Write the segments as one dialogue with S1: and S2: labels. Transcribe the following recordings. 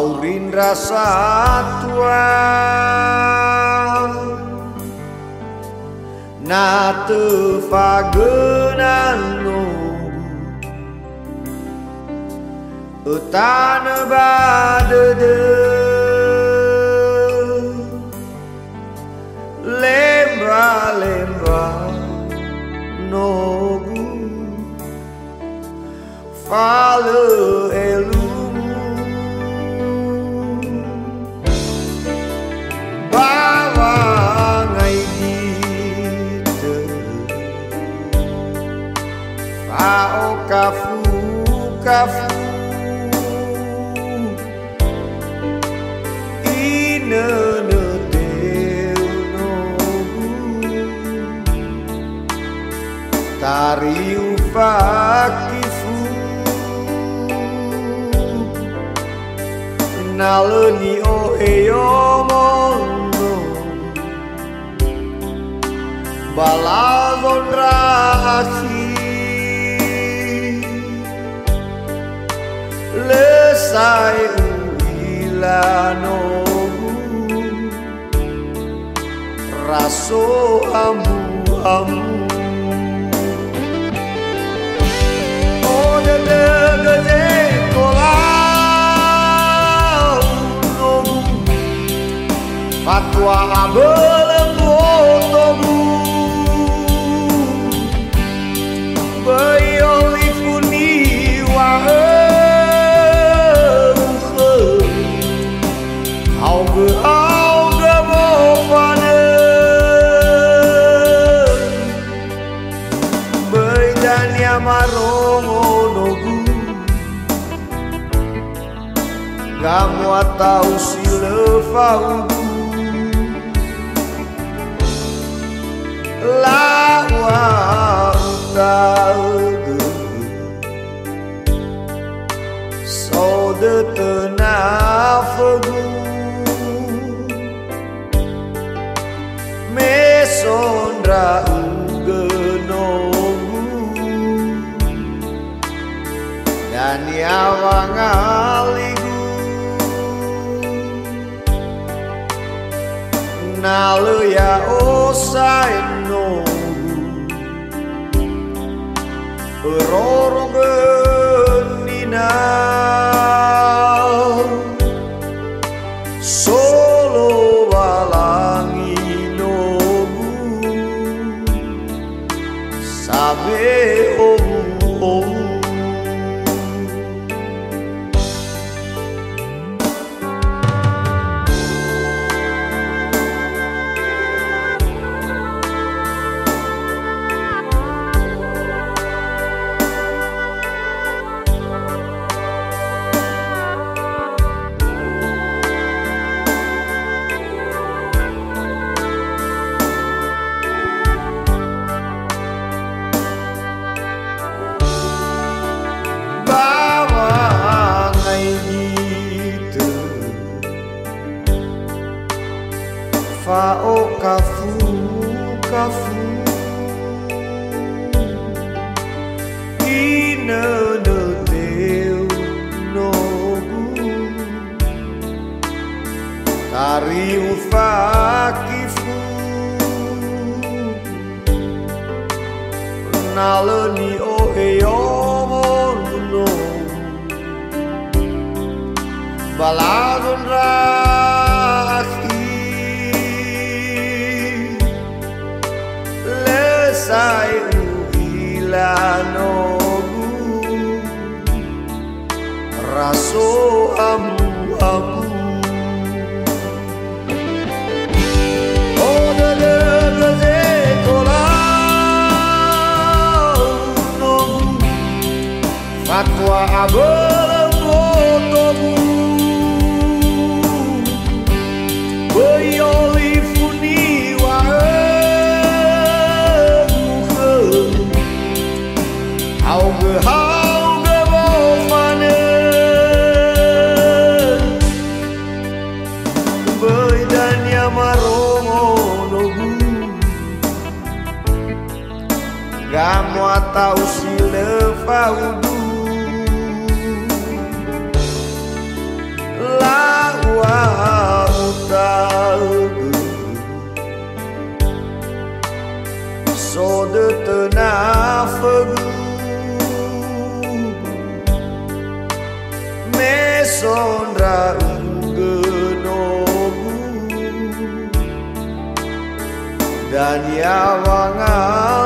S1: aurin rasa tua na tefagenan Utana badede Nalani o eyomono Balazon rahi Lesai uilano Raso amu amu Fatwa belenggu tobu Bayoli funi wa Auge auge mo fane Baydanya marongo nogu. Gamu atau si la, la. ja o oh, sai no Rorogö Nalani o eyomo Baladon rahi Lesai uhilanogu Raso amu amu rausi lefaudu lawa utagu so de tenafegu. Mesondra ungenogu dan yawangali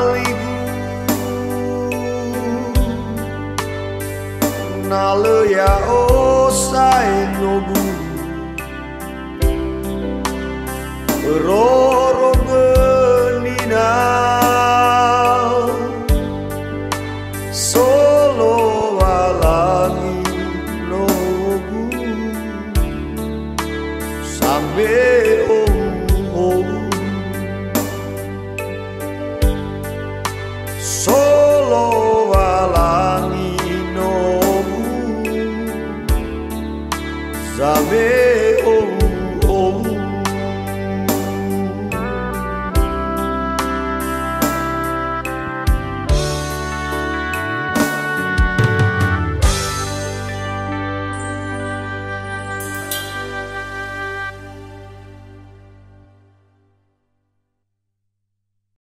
S1: hallelujah, oh.